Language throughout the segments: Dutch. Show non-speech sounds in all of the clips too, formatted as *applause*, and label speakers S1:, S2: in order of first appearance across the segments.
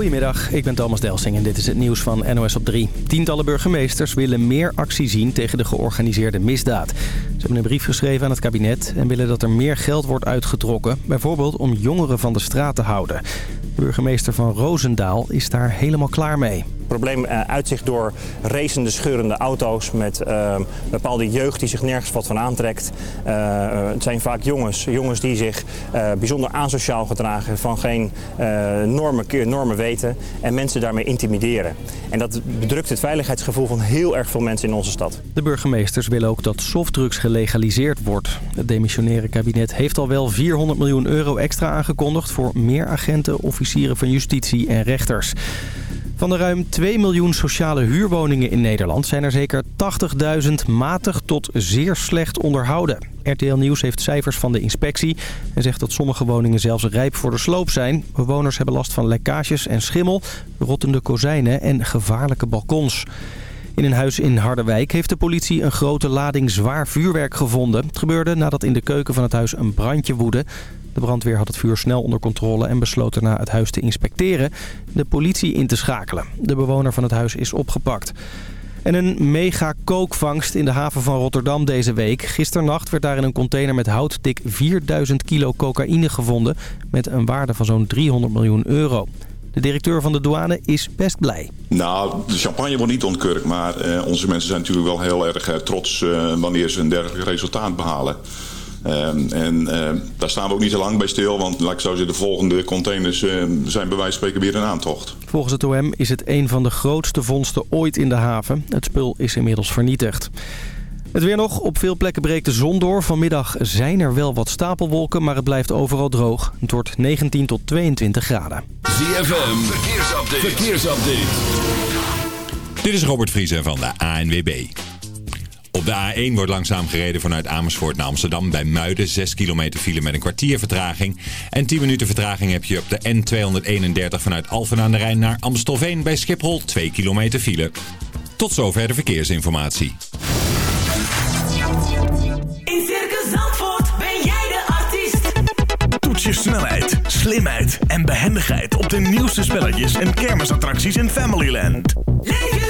S1: Goedemiddag, ik ben Thomas Delsing en dit is het nieuws van NOS op 3. Tientallen burgemeesters willen meer actie zien tegen de georganiseerde misdaad. Ze hebben een brief geschreven aan het kabinet en willen dat er meer geld wordt uitgetrokken. Bijvoorbeeld om jongeren van de straat te houden. De burgemeester van Roosendaal is daar helemaal klaar mee.
S2: Probleem uh, uitzicht door racende, scheurende auto's met uh, bepaalde jeugd die zich nergens wat van aantrekt. Uh, het zijn vaak jongens, jongens die zich bijzonder asociaal gedragen, van geen normen, normen weten en mensen daarmee intimideren. En dat bedrukt het veiligheidsgevoel van heel erg veel mensen in onze stad.
S1: De burgemeesters willen ook dat softdrugs gelegaliseerd wordt. Het demissionaire kabinet heeft al wel 400 miljoen euro extra aangekondigd voor meer agenten, officieren van justitie en rechters. Van de ruim 2 miljoen sociale huurwoningen in Nederland zijn er zeker 80.000 matig tot zeer slecht onderhouden. RTL Nieuws heeft cijfers van de inspectie en zegt dat sommige woningen zelfs rijp voor de sloop zijn. Bewoners hebben last van lekkages en schimmel, rottende kozijnen en gevaarlijke balkons. In een huis in Harderwijk heeft de politie een grote lading zwaar vuurwerk gevonden. Het gebeurde nadat in de keuken van het huis een brandje woedde. De brandweer had het vuur snel onder controle en besloot daarna het huis te inspecteren. De politie in te schakelen. De bewoner van het huis is opgepakt. En een mega kookvangst in de haven van Rotterdam deze week. Gisternacht werd daar in een container met hout dik 4000 kilo cocaïne gevonden... met een waarde van zo'n 300 miljoen euro. De directeur van de douane is best blij.
S3: Nou, de champagne wordt niet ontkurkt, maar eh, onze mensen zijn natuurlijk wel heel erg eh, trots eh, wanneer ze een dergelijk resultaat behalen. Uh, en uh, daar staan we ook niet te lang bij stil, want laat ik zo zeggen, de volgende containers uh, zijn bij wijze van spreken weer een aantocht.
S1: Volgens het OM is het een van de grootste vondsten ooit in de haven. Het spul is inmiddels vernietigd. Het weer nog. Op veel plekken breekt de zon door. Vanmiddag zijn er wel wat stapelwolken, maar het blijft overal droog. Het wordt 19 tot 22 graden.
S4: ZFM, verkeersupdate. verkeersupdate. Dit is Robert Vriezen van de ANWB. Op de A1 wordt langzaam gereden vanuit Amersfoort naar Amsterdam. Bij Muiden 6 kilometer file met een kwartier vertraging. En 10 minuten vertraging heb je op de N231 vanuit Alphen aan de Rijn naar Amstelveen. Bij Schiphol 2 kilometer file. Tot zover de verkeersinformatie.
S5: In Circus Zandvoort ben jij de artiest.
S6: Toets je snelheid, slimheid en behendigheid op de nieuwste spelletjes en kermisattracties in Familyland.
S5: Leef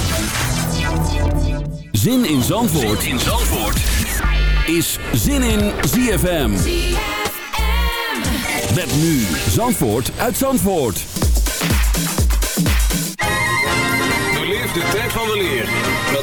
S4: Zin in Zandvoort,
S7: in Zandvoort.
S4: is Zin in ZFM. Met nu Zandvoort uit Zandvoort.
S7: Beleef de tijd van de leer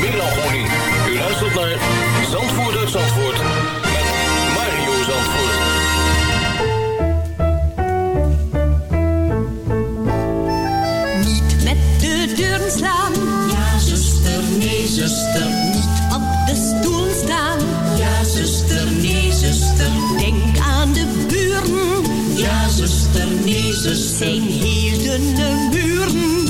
S7: melancholie. U luistert naar Zandvoort uit Zandvoort met Mario Zandvoort.
S8: Niet met de deuren slaan. Ja, zuster, nee, zuster. Niet op de stoel staan. Ja, zuster, nee, zuster. Denk aan de buren. Ja, zuster, nee, zuster. Zijn hierdene buren.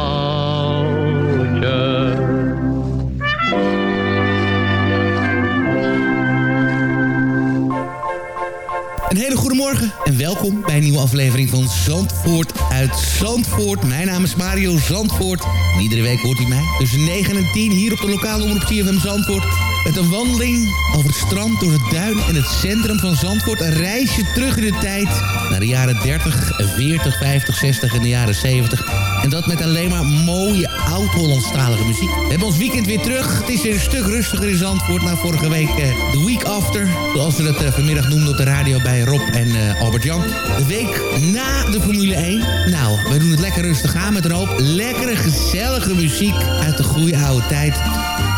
S9: Een hele goede morgen en welkom bij een nieuwe aflevering van Zandvoort uit Zandvoort. Mijn naam is Mario Zandvoort. En iedere week hoort u mij tussen 9 en 10 hier op de lokale omroep CFM Zandvoort. Met een wandeling over het strand, door het duin en het centrum van Zandvoort. Een reisje terug in de tijd naar de jaren 30, 40, 50, 60 en de jaren 70. En dat met alleen maar mooie oud-Hollandstalige muziek. We hebben ons weekend weer terug. Het is weer een stuk rustiger in Zandvoort na vorige week. eh, de week after, zoals we dat eh, vanmiddag noemden op de radio bij Rob en eh, Albert-Jan. De week na de Formule 1. Nou, we doen het lekker rustig aan met een hoop lekkere, gezellige muziek uit de goede oude tijd.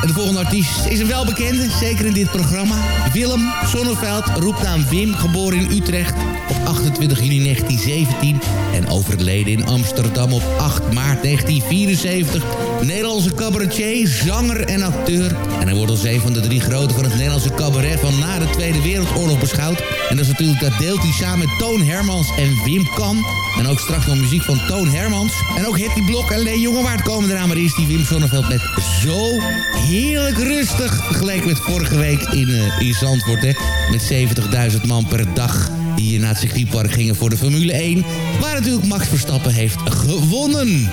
S9: En de volgende artiest is een welbekende, zeker in dit programma. Willem Sonneveld, roepnaam Wim, geboren in Utrecht op 28 juni 1917... en overleden in Amsterdam op 8 maart 1974. Nederlandse cabaretier, zanger en acteur. En hij wordt als een van de drie grote van het Nederlandse cabaret... van na de Tweede Wereldoorlog beschouwd. En dat is natuurlijk, dat deelt hij samen met Toon Hermans en Wim Kan... En ook straks nog muziek van Toon Hermans. En ook Hetty Blok en Leen Jongewaard komen eraan. Maar eerst die Wim Sonneveld met zo heerlijk rustig. Vergeleken met vorige week in, eh, in Zandvoort. Hè, met 70.000 man per dag. Die hier naar het circuitpark gingen voor de Formule 1. Waar natuurlijk Max Verstappen heeft gewonnen.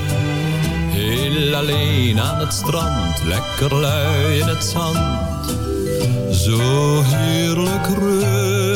S10: Heel alleen aan het strand, lekker lui in het zand. Zo heerlijk rustig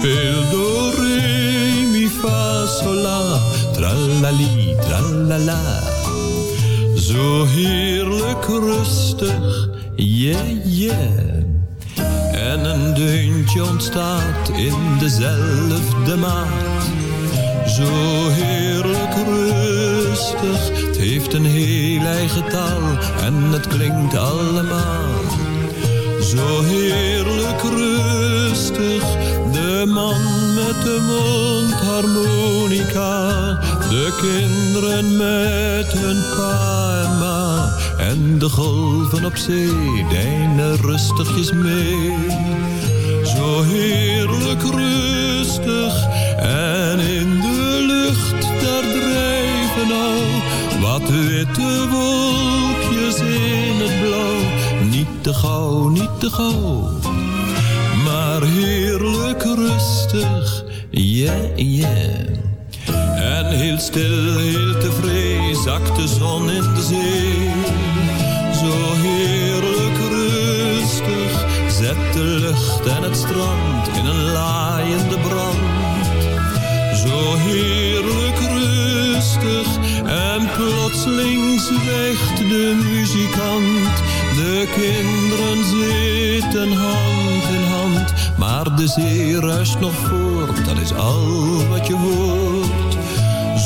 S10: Die speelt door re, mi, fa, sol, la, tralali, tralala. Zo heerlijk rustig, yeah, yeah. En een deuntje ontstaat in dezelfde maat. Zo heerlijk rustig, het heeft een heel eigen taal en het klinkt allemaal. Zo heerlijk rustig, de man met de mondharmonica, de kinderen met hun pa en ma, en de golven op zee deinen rustigjes mee. Zo heerlijk rustig en in de lucht daar drijven al wat witte wolkjes in het blauw. Niet te gauw, niet te gauw, maar heerlijk rustig, yeah, yeah. En heel stil, heel tevreden zakt de zon in de zee. Zo heerlijk rustig zet de lucht en het strand in een laaiende brand. Zo heerlijk rustig en plotseling zwijgt de muzikant. De kinderen zitten hand in hand, maar de zee ruist nog voort, dat is al wat je hoort.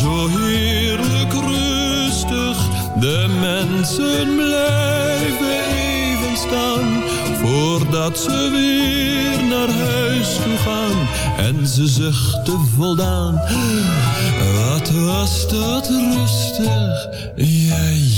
S10: Zo heerlijk rustig, de mensen blijven even staan, voordat ze weer naar huis toe gaan. En ze zuchten voldaan, wat was dat rustig, ja.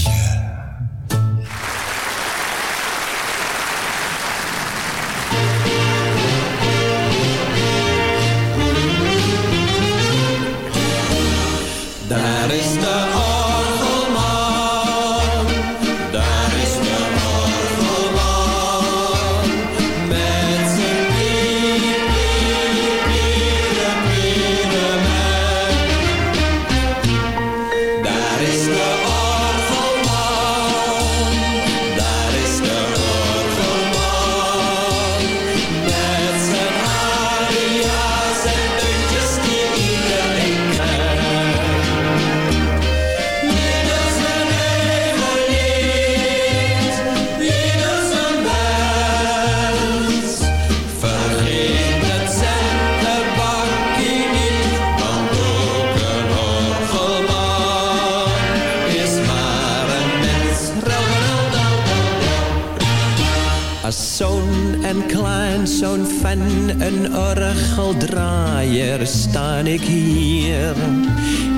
S11: Staan ik hier.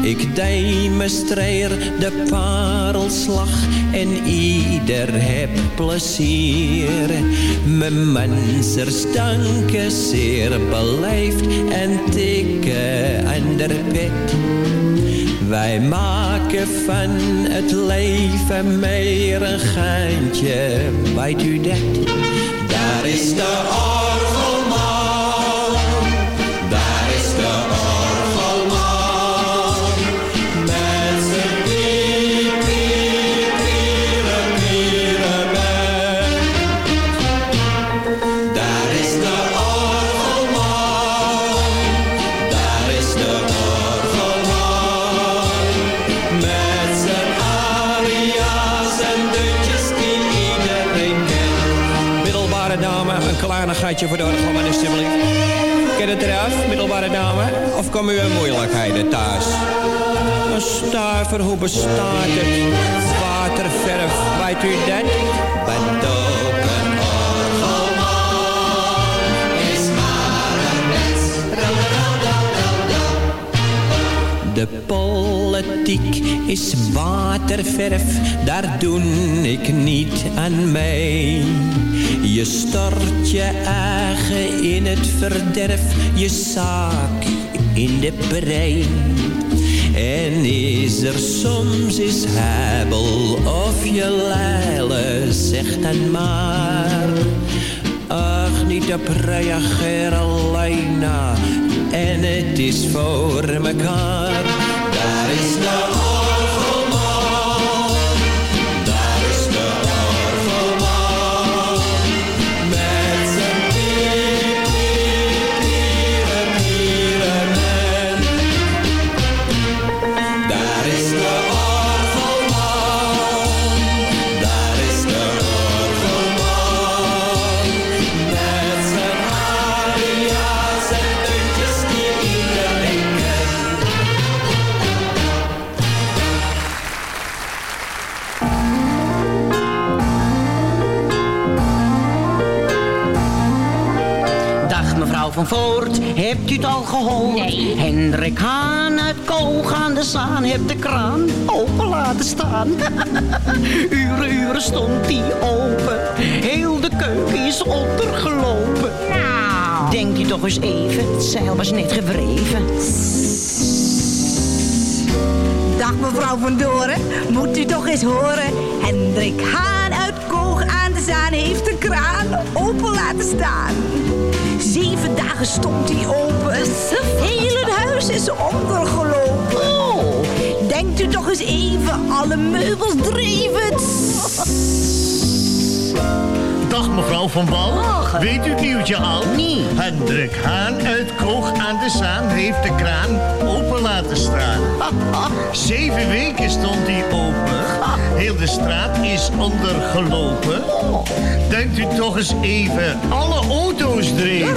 S11: Ik demonstreer de parelslag en ieder heb plezier. Mijn mensers danken zeer beleefd en tikken aan de pet. Wij maken van het leven meer een geintje, weet u dat?
S12: Daar is de orgelman,
S11: voor de orgelman alsjeblieft. Ken het eraf, middelbare dame? Of komen u in moeilijkheden thuis? Een stuiver, hoe bestaat het? Waterverf, weet u dat? De politiek
S12: is waterverf, daar doe ik niet aan mee. Je stort je eigen in het verderf, je zaak in de brei. En is er soms is hebel of je leile, zeg dan maar. Ach, niet op reageer alleen. En het is voor mekaar. Daar is de
S13: van Voort, hebt u het al gehoord? Nee. Hendrik Haan uit Koog aan de Zaan heeft de kraan open laten staan. *laughs* uren, uren stond die open. Heel de keuken is ondergelopen. Nou. Denkt u toch eens even, het zeil was net gewreven.
S8: Dag mevrouw van Doren, moet u toch eens horen. Hendrik Haan uit Koog aan de Zaan heeft de kraan open laten staan. Zeven dagen stond hij open. Heel het huis is ondergelopen. Denkt u toch eens even, alle meubels dreven.
S14: Dag mevrouw van Wal. Weet u het nieuwtje al?
S13: Nee.
S14: Hendrik Haan uit Koog aan de Zaan heeft de kraan open laten staan. *laughs* Zeven weken stond de straat is ondergelopen. Denkt u toch eens even, alle auto's dreven.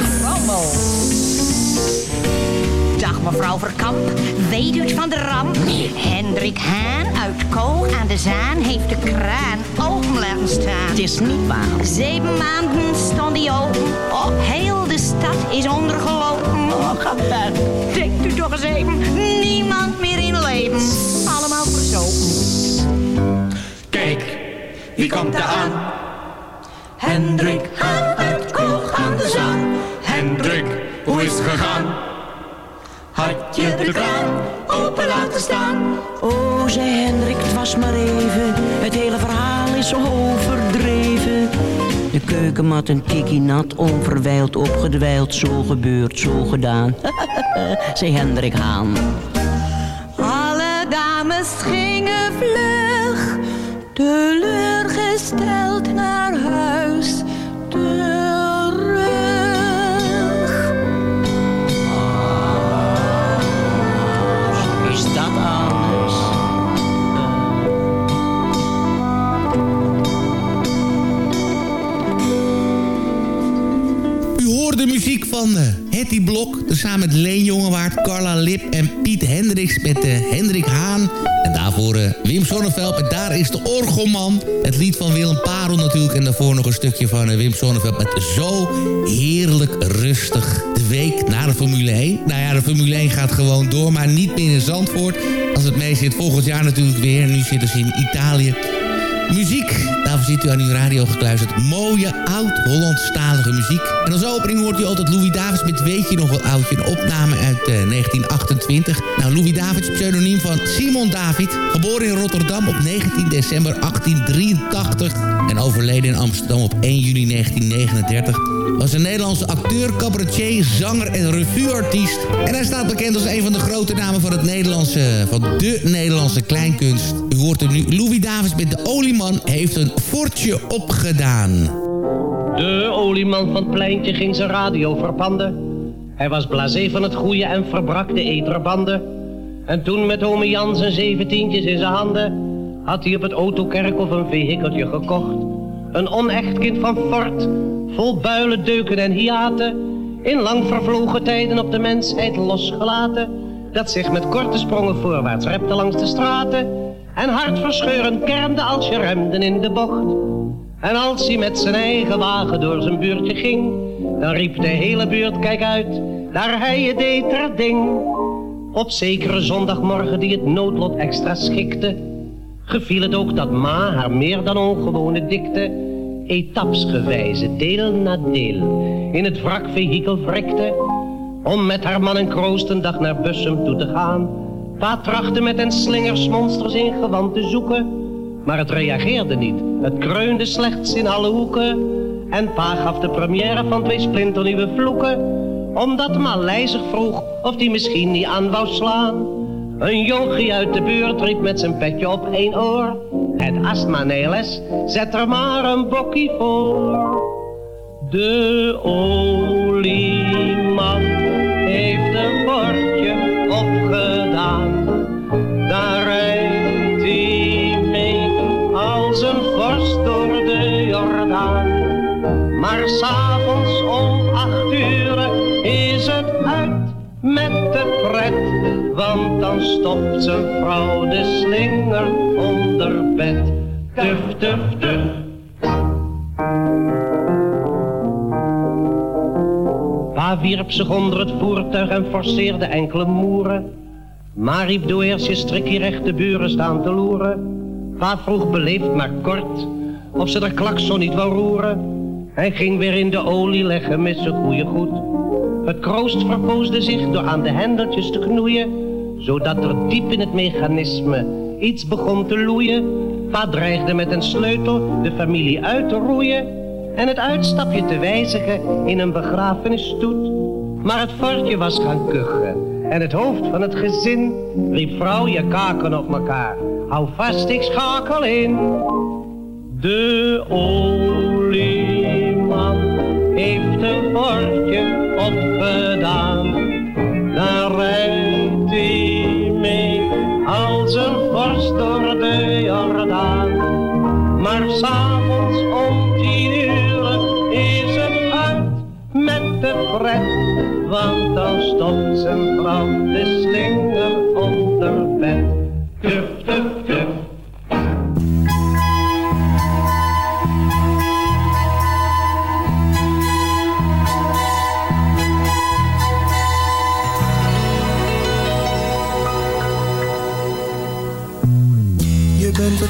S13: Dag mevrouw Verkamp, weet u het van de ramp? Hendrik Haan uit Koog aan de Zaan heeft de kraan open laten staan. Het is niet waar. Zeven maanden stond die open. Oh, heel de stad is ondergelopen. Oh, Denkt u toch eens even, niemand meer in leven. Allemaal verzopen.
S12: Kijk, wie komt er aan? Hendrik Haan uit Koog aan de Zaan. Hendrik, hoe is het gegaan? Had je de kraan open laten staan?
S13: Oh, zei Hendrik, het was maar even. Het hele verhaal is overdreven. De keukenmat een kikkie nat, onverwijld opgedwijld. Zo gebeurd, zo gedaan. *laughs* zei Hendrik Haan.
S8: Alle dames gingen vlug, teleurgesteld naar huis terug.
S13: Is dat anders?
S9: U hoort de muziek van eh Hetty Blok. Samen met Leen Jongewaard, Carla Lip en Piet Hendricks met eh, Hendrik Haan. En daarvoor eh, Wim Sonneveld met Daar is de Orgelman. Het lied van Willem Parel natuurlijk. En daarvoor nog een stukje van eh, Wim Sonneveld met Zo heerlijk rustig. De week na de Formule 1. Nou ja, de Formule 1 gaat gewoon door, maar niet meer in Zandvoort. Als het mee zit, volgend jaar natuurlijk weer. Nu zitten ze in Italië. Muziek, daarvoor zit u aan uw radio gekluisterd. Mooie, oud-Hollandstalige muziek. En als opening hoort u altijd Louis Davids met Weet je nog wel oudje? Een opname uit eh, 1928. Nou, Louis Davids, pseudoniem van Simon David. Geboren in Rotterdam op 19 december 1883. En overleden in Amsterdam op 1 juni 1939. Was een Nederlandse acteur, cabaretier, zanger en revueartiest. En hij staat bekend als een van de grote namen van, het Nederlandse, van de Nederlandse kleinkunst. U hoort er nu Louis Davids met de olieman heeft een fortje opgedaan.
S15: De olieman van het pleintje ging zijn radio verpanden. Hij was blasé van het goede en verbrak de eterbanden. En toen met ome Jan zijn zeventientjes in zijn handen... had hij op het autokerkhof een vehikeltje gekocht. Een onecht kind van fort, vol builen, deuken en hiaten... in lang vervlogen tijden op de mensheid losgelaten... dat zich met korte sprongen voorwaarts repte langs de straten... en hartverscheurend kermde als je remden in de bocht... En als hij met zijn eigen wagen door zijn buurtje ging, dan riep de hele buurt, kijk uit, daar hij je deed er ding. Op zekere zondagmorgen die het noodlot extra schikte, geviel het ook dat ma haar meer dan ongewone dikte, etapsgewijze, deel na deel, in het wrakvehikel wrikte, om met haar man en kroost een dag naar Bussum toe te gaan. Pa trachtte met een slingersmonsters in gewand te zoeken, maar het reageerde niet. Het kreunde slechts in alle hoeken. En pa gaf de première van twee splinternieuwe vloeken, omdat Malij zich vroeg of die misschien niet aan wou slaan. Een jonkie uit de buurt riep met zijn petje op één oor. Het astma neles, zet er maar een bokkie voor. De olieman heeft Want dan stopt zijn vrouw de slinger onder bed. Tuf, tuf, tuf. Pa wierp zich onder het voertuig en forceerde enkele moeren. Maar riep doe eerst je strikkie recht de buren staan te loeren. Pa vroeg beleefd maar kort of ze de klakson niet wou roeren. Hij ging weer in de olie leggen met zijn goede goed. Het kroost verpoosde zich door aan de hendeltjes te knoeien, zodat er diep in het mechanisme iets begon te loeien. Pa dreigde met een sleutel de familie uit te roeien en het uitstapje te wijzigen in een begrafenisstoet. Maar het varkje was gaan kuchen en het hoofd van het gezin riep vrouw je kaken op elkaar. Hou vast, ik schakel in. De olieman heeft een bordje opgedaan. Daar rijdt hij Maar s'avonds om tien uur is het uit met de pret. Want dan stopt zijn vrouw de slinger onder bed.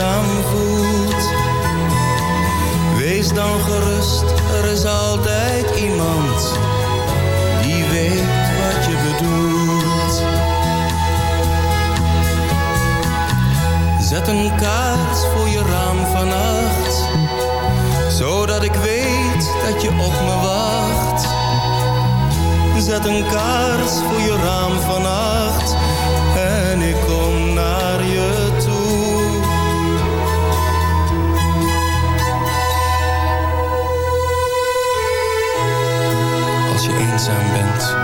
S16: Voelt. Wees dan gerust, er is altijd iemand die weet wat je bedoelt. Zet een kaars voor je raam vannacht, zodat ik weet dat je op me wacht. Zet een kaars voor je raam vannacht en ik eenzaam bent,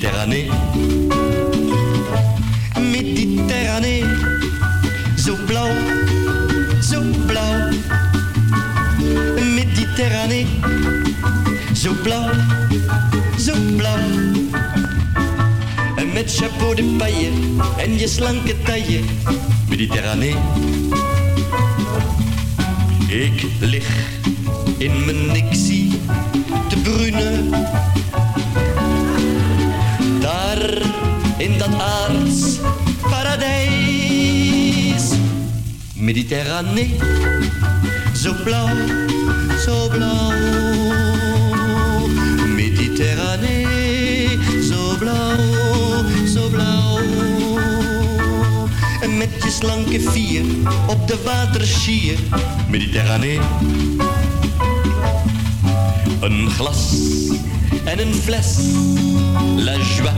S17: Méditerranée, Méditerranée, zo blauw, zo blauw. Méditerranée, zo blauw, zo blauw. En met chapeau de paille en je slanke taille, Mediterranee. Ik lig in mijn nixie te brunen. In dat aards paradijs. Mediterranee, zo blauw, zo blauw. Mediterranee, zo blauw, zo blauw. En met je slanke vier op de waterschier, Mediterranee. Een glas en een fles, la joie,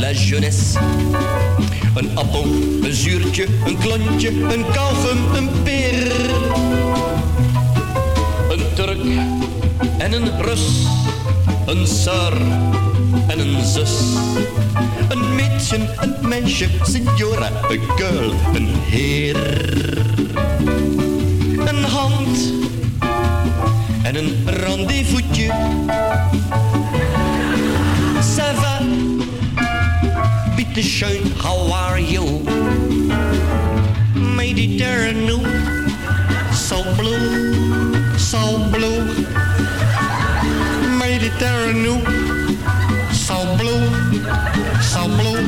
S17: la jeunesse. Een appel, een zuurtje, een klontje, een kauwgum, een peer. Een Turk en een Rus, een sir en een zus. Een meisje, een meisje, signora, een girl, een heer. Een hand en een rendezvous'tje. Bitteschön, how are you? Mediterranean, so blue, so blue. Mediterranean, so blue, so blue.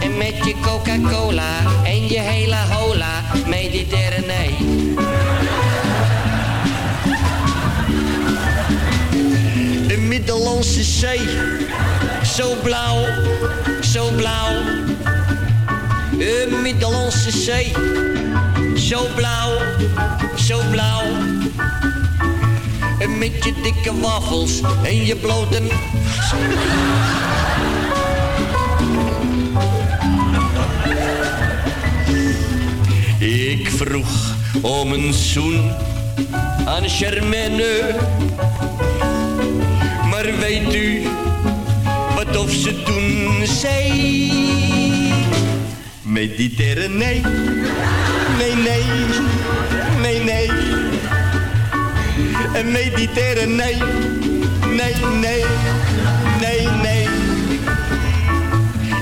S18: En met je Coca-Cola en je hele hola, Mediterranee.
S19: De Middellandse Zee, zo blauw, zo blauw. De Middellandse Zee, zo blauw, zo blauw. En met je dikke wafels en je blote... Ik vroeg om een zoen aan Germaine. Maar weet u wat of ze toen zei? Mediterranee, nee, nee, nee, nee. En Mediterranee, nee, nee, nee, nee.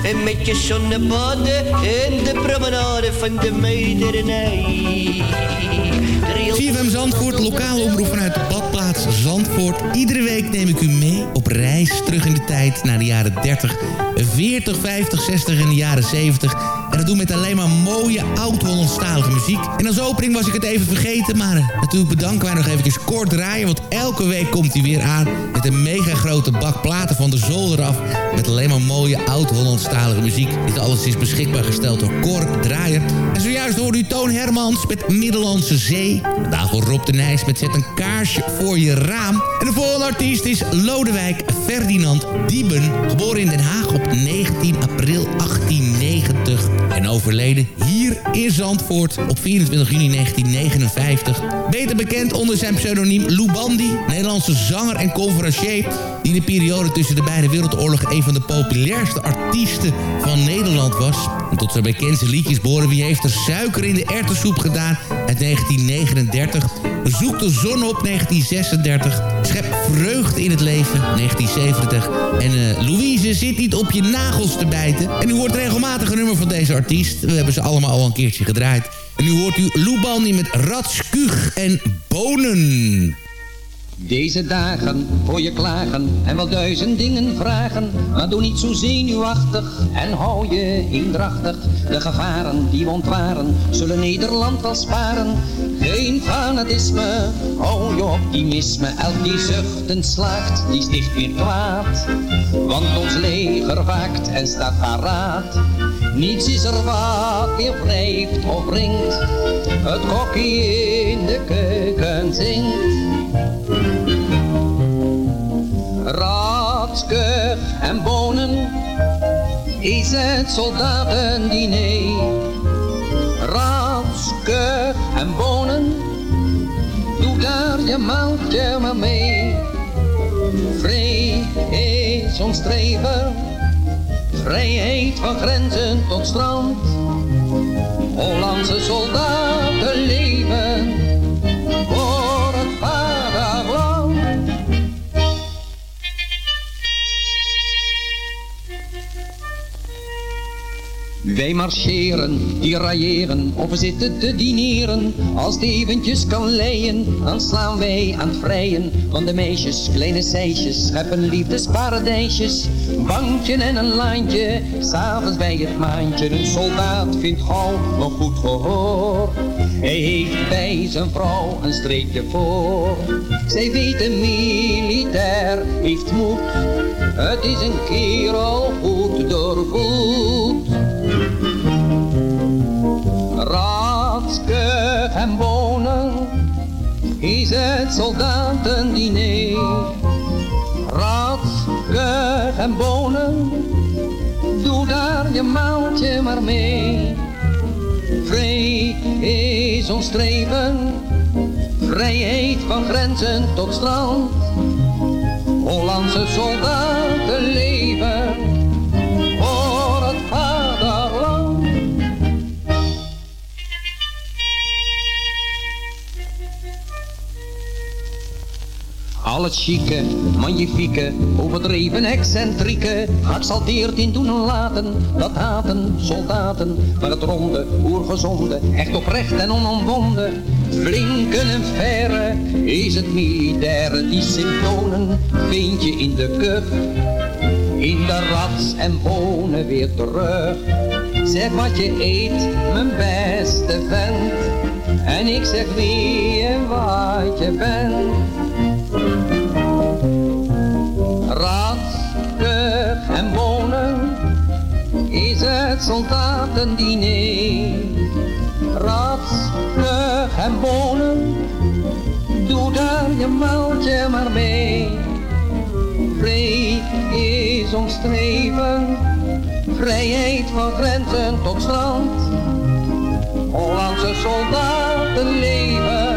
S19: En met je zonnebaden en de promenade van de Mediterranee.
S9: CFM Zandvoort, lokale omroep vanuit de Zandvoort. Iedere week neem ik u mee op reis terug in de tijd naar de jaren 30, 40, 50, 60 en de jaren 70. En dat doen met alleen maar mooie oud-Hollandstalige muziek. En als opening was ik het even vergeten, maar eh, natuurlijk bedanken wij nog even kort draaien. Want elke week komt hij weer aan met een mega grote bak platen van de zolder af. Met alleen maar mooie oud-Hollandstalige muziek. Dit alles is beschikbaar gesteld door Cor Draaier. En zojuist hoorde u Toon Hermans met Middellandse Zee. En daarvoor Rob de Nijs met Zet een kaarsje voor je je raam. En de volgende artiest is Lodewijk Ferdinand Dieben. Geboren in Den Haag op 19 april 1890. En overleden hier in Zandvoort op 24 juni 1959. Beter bekend onder zijn pseudoniem Lou Bandy. Nederlandse zanger en conferencier. Die in de periode tussen de beide wereldoorlogen... een van de populairste artiesten van Nederland was. Tot zijn bekendste liedjes behoren Wie heeft er suiker in de erwtensoep gedaan... uit 1939. Zoek de zon op 1936. Schep vreugde in het leven 1970. En eh, Louise zit niet op je nagels te bijten. En u hoort regelmatig een nummer van deze artiest. We hebben ze allemaal al een keertje gedraaid. En nu hoort u Lou Bandy met Ratskuug en Bonen.
S20: Deze dagen voor je klagen en wel duizend dingen vragen. Maar doe niet zo zenuwachtig en hou je eendrachtig. De gevaren die we ontwaren zullen Nederland wel sparen. Geen fanatisme, hou je optimisme. Elk die zuchtend slaagt, die sticht weer kwaad. Want ons leger waakt en staat paraat. Niets is er wat weer wrijft of ringt. Het kokkie in de keuken zingt. Ratskug en bonen is het soldatendiner. Ratskug en bonen, doe daar je maaltje maar mee. Vrij is ons streven, vrijheid van grenzen tot strand. Hollandse soldaten leven Wij marcheren, die railleren, of zitten te dineren. Als het eventjes kan leien, dan slaan wij aan het vrijen. Van de meisjes, kleine seisjes, scheppen liefdesparadijsjes. Bankje en een laantje, s'avonds bij het maantje. Een soldaat vindt gauw een goed gehoor. Hij heeft bij zijn vrouw een streepje voor. Zij weet een militair heeft moed. Het is een kerel goed doorvoed. Is het soldatendiner. Ratskug en bonen, doe daar je maaltje maar mee. Vrij is ons streven, vrijheid van grenzen tot strand. Hollandse soldaten leven Al het chique, magnifieke, overdreven excentrieke, geëxalteerd in doen en laten, dat haten soldaten, maar het ronde, oergezonde, echt oprecht en onomwonden, flinke en verre, is het militaire, die symptomen vind je in de kuf, in de rats en bonen weer terug. Zeg wat je eet, mijn beste vent, en ik zeg wie en wat je bent. Het soldatendiner. Ratskug en bonen, doe daar je maaltje maar mee. Vrij is ons streven, vrijheid van grenzen tot strand. Hollandse soldaten leven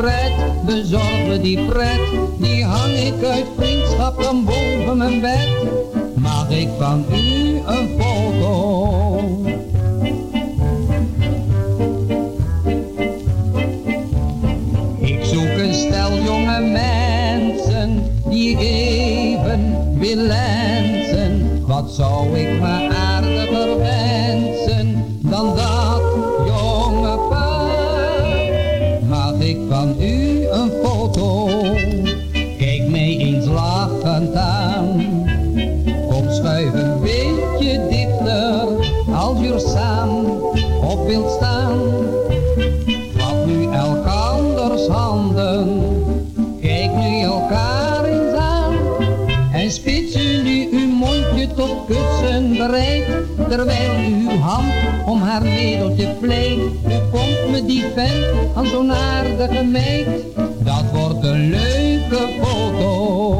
S20: Pret, bezorg me die pret. Die hang ik uit vriendschap dan boven mijn bed. Mag ik van u een foto? Ik zoek een stel jonge mensen die even wil lenzen. Wat zou ik me aardiger haar wereldje vleet. U komt me die vent aan zo'n aardige meid, dat wordt een leuke foto.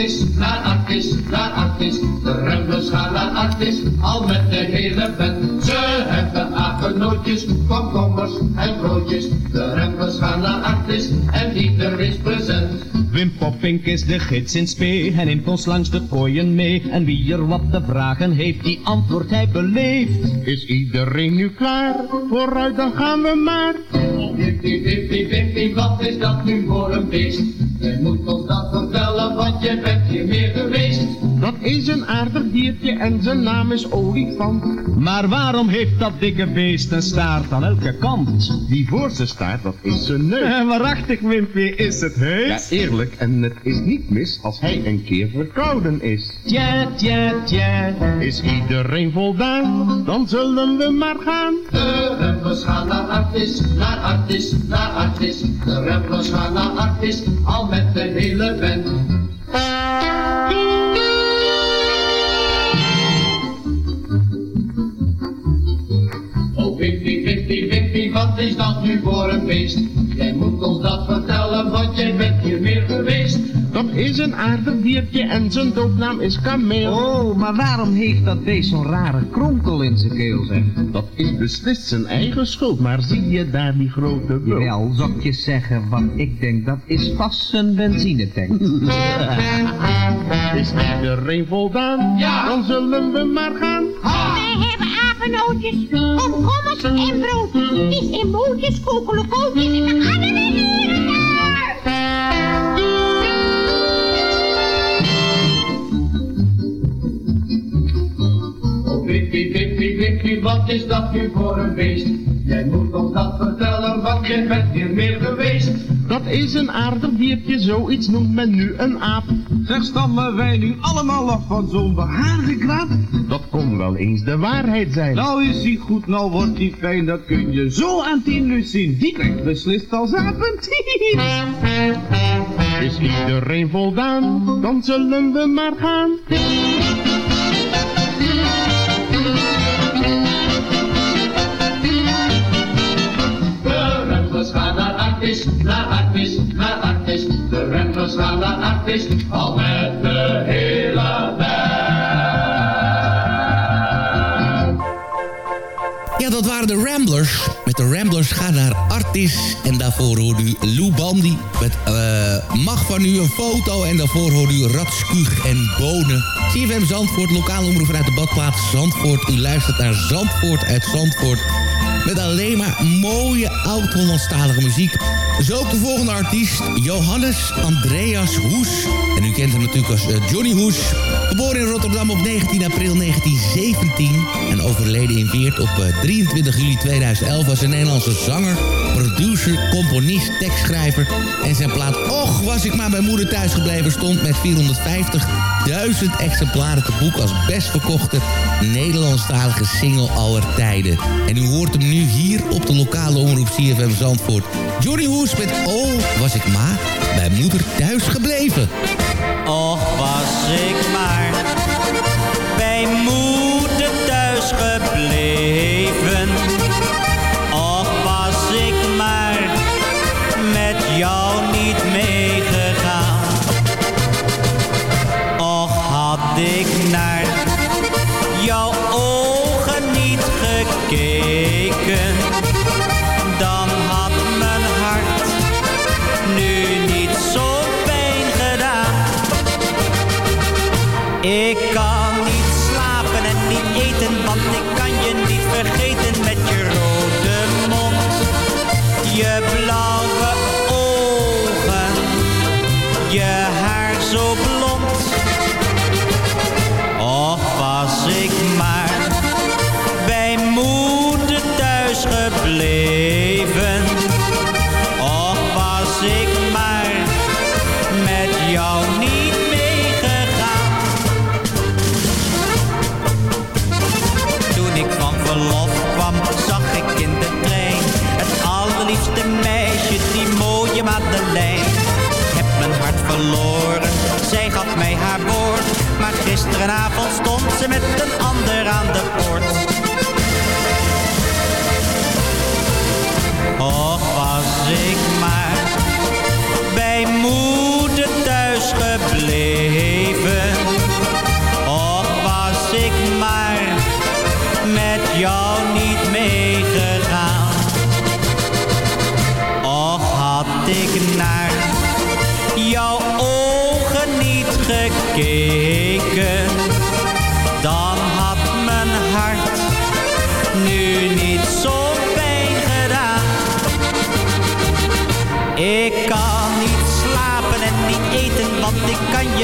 S21: Artis, naar Artis, naar Artis. De remmers gaan naar Artis, al met de hele band. Ze hebben apennootjes, komkommers en broodjes. De remmers gaan naar Artis en ieder is present.
S22: Wim Poppink is de gids in spee en neemt ons langs de kooien mee. En wie er wat te vragen heeft, die antwoordt hij beleefd.
S23: Is iedereen nu klaar? Vooruit, dan gaan we maar.
S21: Wippie, wippie, wippie, wat is dat nu voor een beest? Je moet ons dat vertellen, want je bent hier meer geweest.
S23: Dat is een aardig diertje en zijn naam is olifant.
S22: Maar waarom heeft dat dikke beest een staart aan elke kant?
S23: Die voorste staart, dat is zijn neus.
S22: Eh, Waarachtig, Wimpy, is het heus?
S23: Ja, eerlijk, en het is niet mis als hij een keer verkouden is.
S22: Tja, tja, tja.
S23: Is iedereen voldaan, dan zullen we maar gaan.
S21: De remmers gaan naar Artis, naar Artis, naar Artis. De remmers gaan naar Artis, al met de hele band. Oh, Wippie, Wippie, Wippie, wat is dat nu voor een beest? Jij moet ons dat vertellen, want jij bent
S23: is een aardig diertje en zijn doopnaam is kameel.
S22: Oh, maar waarom heeft dat beest zo'n rare kronkel in zijn keel, zeg?
S23: Dat is beslist zijn eigen schuld, maar zie je daar die grote bul?
S22: Wel, zou ik je zeggen, wat ik denk, dat is vast een benzinetank. *laughs*
S23: Is iedereen voldaan?
S21: Ja.
S23: Dan zullen we maar gaan.
S13: Wij hebben apennootjes, komkommers en broodjes. Vis en bootjes, kokelokootjes en we gaan er weer
S21: Wat is dat nu voor een beest? Jij moet ons dat vertellen, want jij bent hier meer geweest.
S24: Dat is een aardig diertje, zoiets noemt men nu een aap. Zeg, stammen wij nu allemaal af van zo'n behaarde kraap? Dat kon wel eens de waarheid zijn. Nou is hij goed, nou wordt hij fijn, dat kun je zo aan Tinus zien. Die krijgt beslist als apent. Is iedereen voldaan, dan zullen we maar gaan.
S21: Naar Artis, al met de hele band.
S9: Ja, dat waren de Ramblers. Met de Ramblers gaan naar Artis. En daarvoor hoorde u Lou Bandy. Met eh, Mag van u een foto. En daarvoor hoorde u Ratskuug en Bonen. CFM Zandvoort, lokale omroep vanuit de badplaats Zandvoort. U luistert naar Zandvoort uit Zandvoort. Met alleen maar mooie oud-Hollandstalige muziek. Zo ook de volgende artiest, Johannes Andreas Hoes. En u kent hem natuurlijk als eh, Johnny Hoes. Geboren in Rotterdam op 19 april 1917 en overleden in Weert op eh, 23 juli 2011 was een Nederlandse zanger, producer, componist, tekstschrijver. En zijn plaat Och, was ik maar bij moeder thuis gebleven stond met 450.000 exemplaren te boek als best verkochte Nederlandstalige single aller tijden. En u hoort hem nu hier op de lokale omroep CFM Zandvoort. Johnny Hoes met Oh, was ik maar bij moeder thuis gebleven.
S25: Och was ik maar bij moeder thuis gebleven.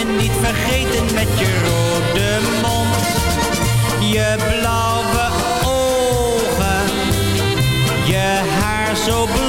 S25: Niet vergeten met je rode mond. Je blauwe ogen, je haar zo blond.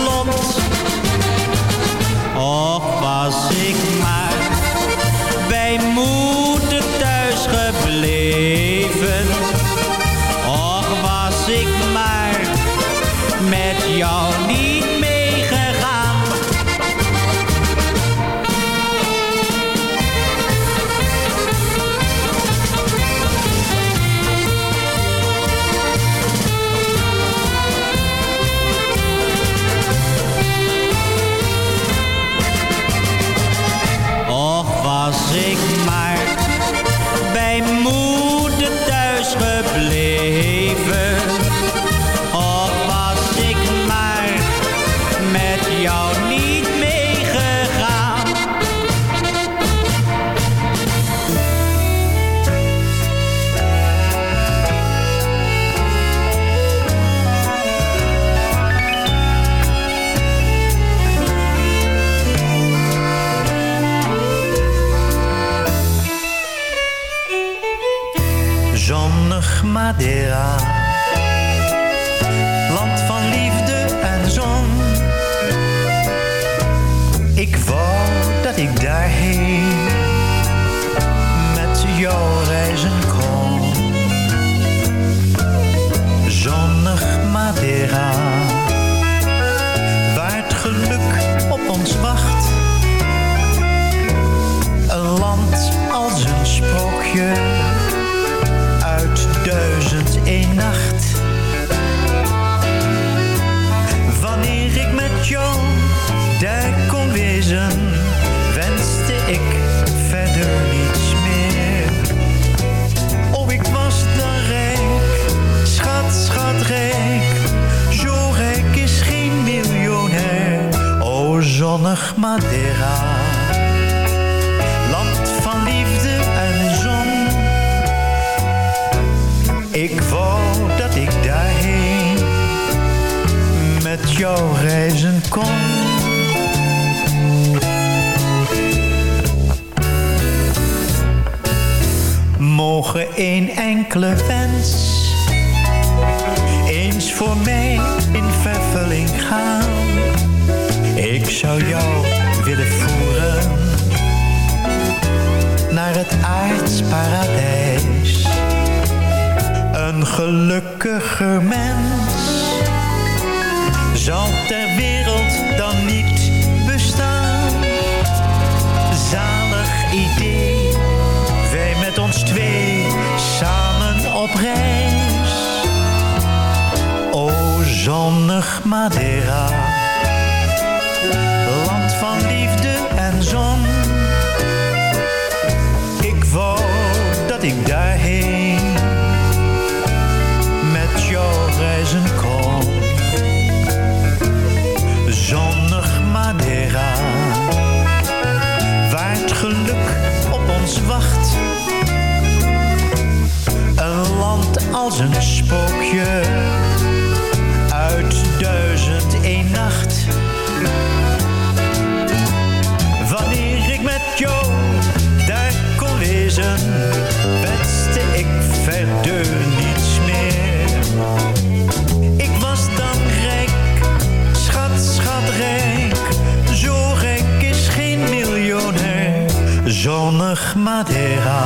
S26: Yeah. Enkele wens Madeira,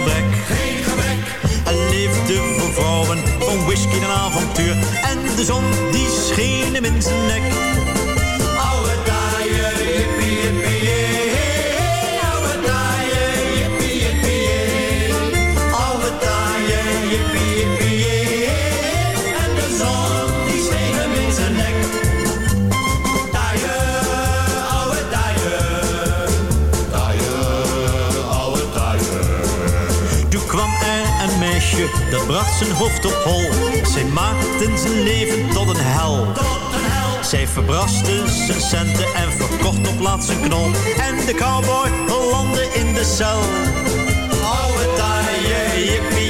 S26: gebrek. Geen gebrek. Hij leefde voor vrouwen, van whisky en avontuur. En de zon dat bracht zijn hoofd op hol. Zij maakten zijn leven tot een hel. Zij verbraste zijn centen en verkocht op laatst zijn knol. En de cowboy landde in de cel. Oude taaie, jippie, jippie,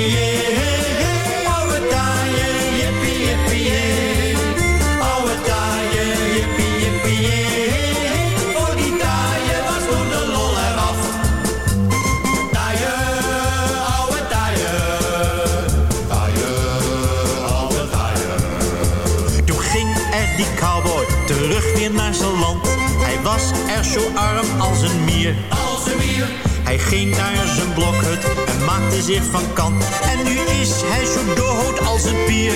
S17: was er zo arm als een mier. Als een mier. Hij ging naar zijn blokhut en maakte zich van kant. En nu is hij zo dood als een pier.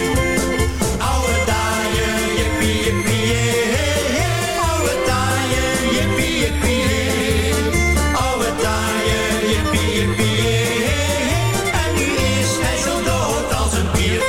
S17: Oude taaie, jippie, jippie. Oude taaie, jippie, jippie, jee. Oude taaie, jippie, jippie. En nu is hij zo dood als een pier.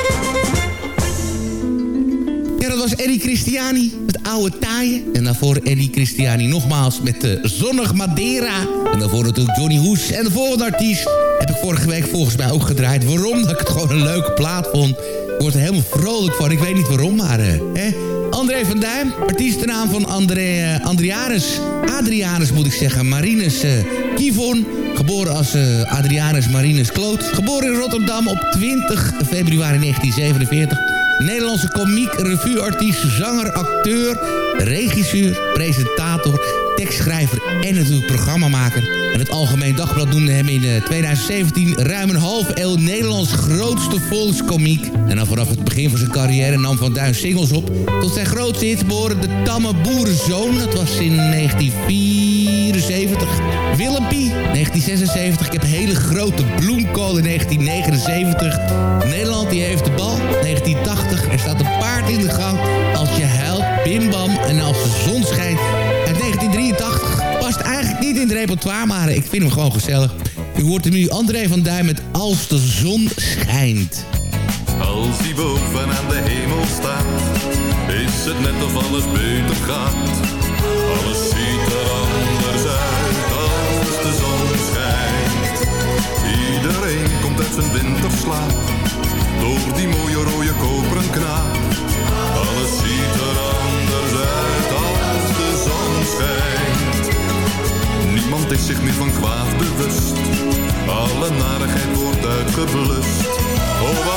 S9: Ja, dat was Eddie Christiani Oude Taaien. En daarvoor Eddie Christiani nogmaals met de Zonnig Madeira. En daarvoor natuurlijk Johnny Hoes. En de volgende artiest heb ik vorige week volgens mij ook gedraaid. Waarom? Dat ik het gewoon een leuke plaat vond. Ik word er helemaal vrolijk van. Ik weet niet waarom, maar... eh, hè? André van Duin, artiestennaam van André, eh, Adrianus. Adrianus moet ik zeggen. Marinus eh Kivon. Geboren als eh, Adrianus Marinus Kloot. Geboren in Rotterdam op 20 februari 1947. Nederlandse komiek, revueartiest, zanger, acteur, regisseur, presentator, tekstschrijver en natuurlijk programmamaker. En het Algemeen Dagblad noemde hem in eh, 2017 ruim een half eeuw Nederlands grootste volkskomiek. En dan vanaf het begin van zijn carrière nam Van Duin singles op. Tot zijn grootste hit behoren De Tamme Boerenzoon. Dat was in 1974. Willempie, 1976. Ik heb hele grote bloemkool in 1979. Nederland die heeft de bal, 1980. Er staat een paard in de gang. Als je huilt, bim bam. En als de zon schijnt. Uit 1983. Past eigenlijk niet in het repertoire, maar ik vind hem gewoon gezellig. U hoort hem nu André van Duin met Als de zon schijnt.
S27: Als hij boven aan de hemel staat, is het net of alles beter gaat. Alles uit zijn winterslaap, door die mooie rode koperen knaap. Alles ziet er anders uit als de zon schijnt. Niemand is zich meer van kwaad bewust. Alle narigheid wordt uitgeblust. Oh,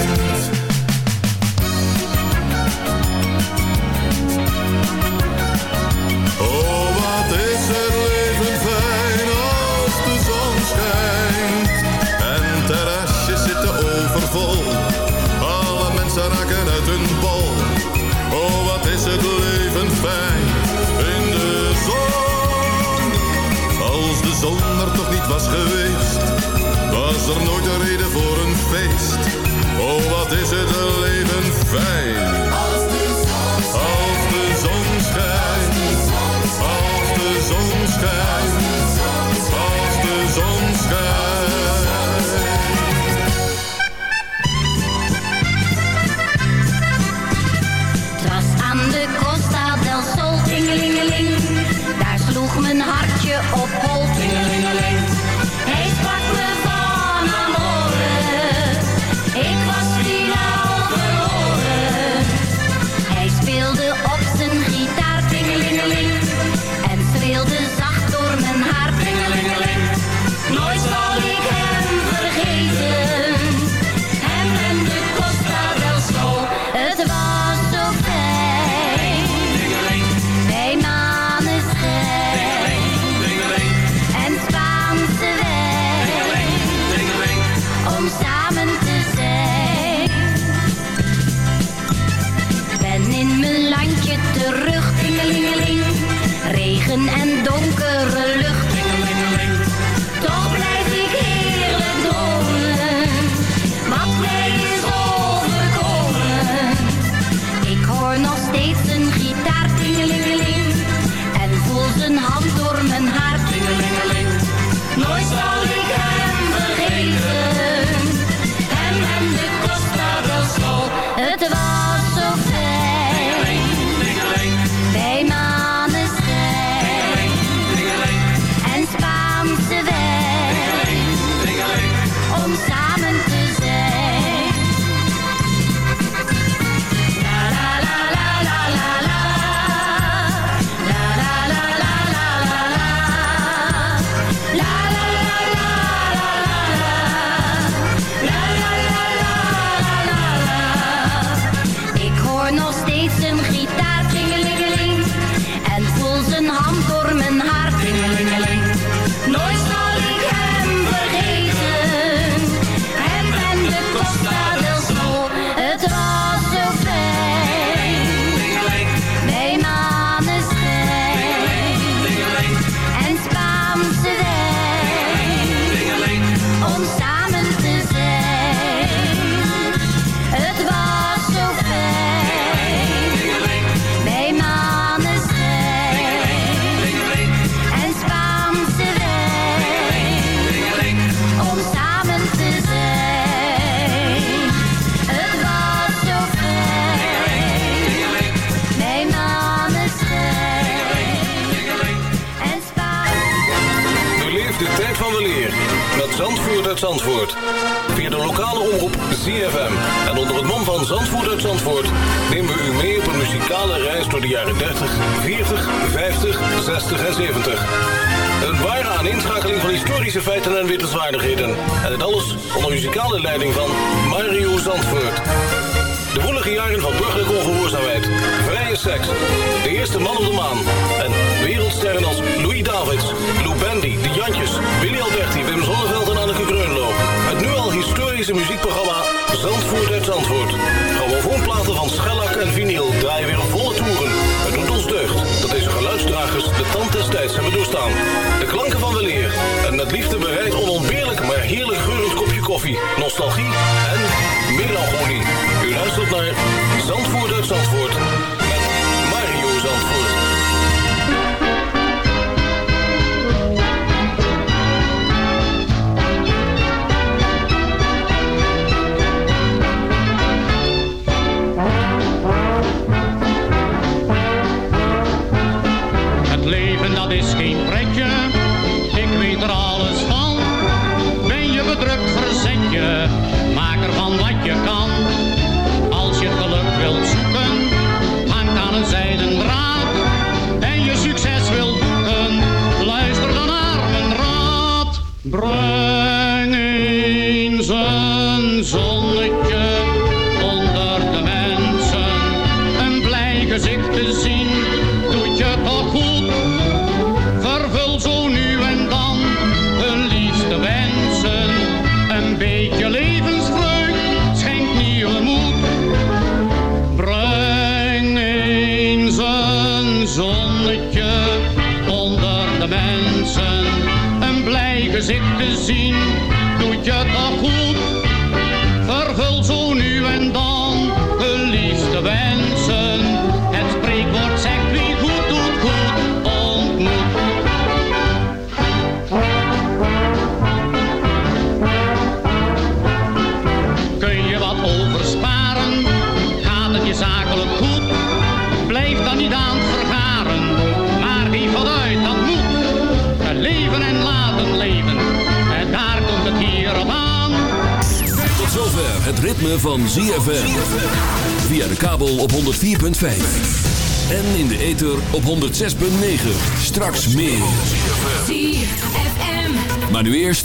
S27: Was geweest, was er nooit een reden voor een feest. Oh, wat is het leven fijn.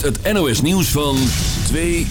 S28: Het NOS nieuws van 2 uur.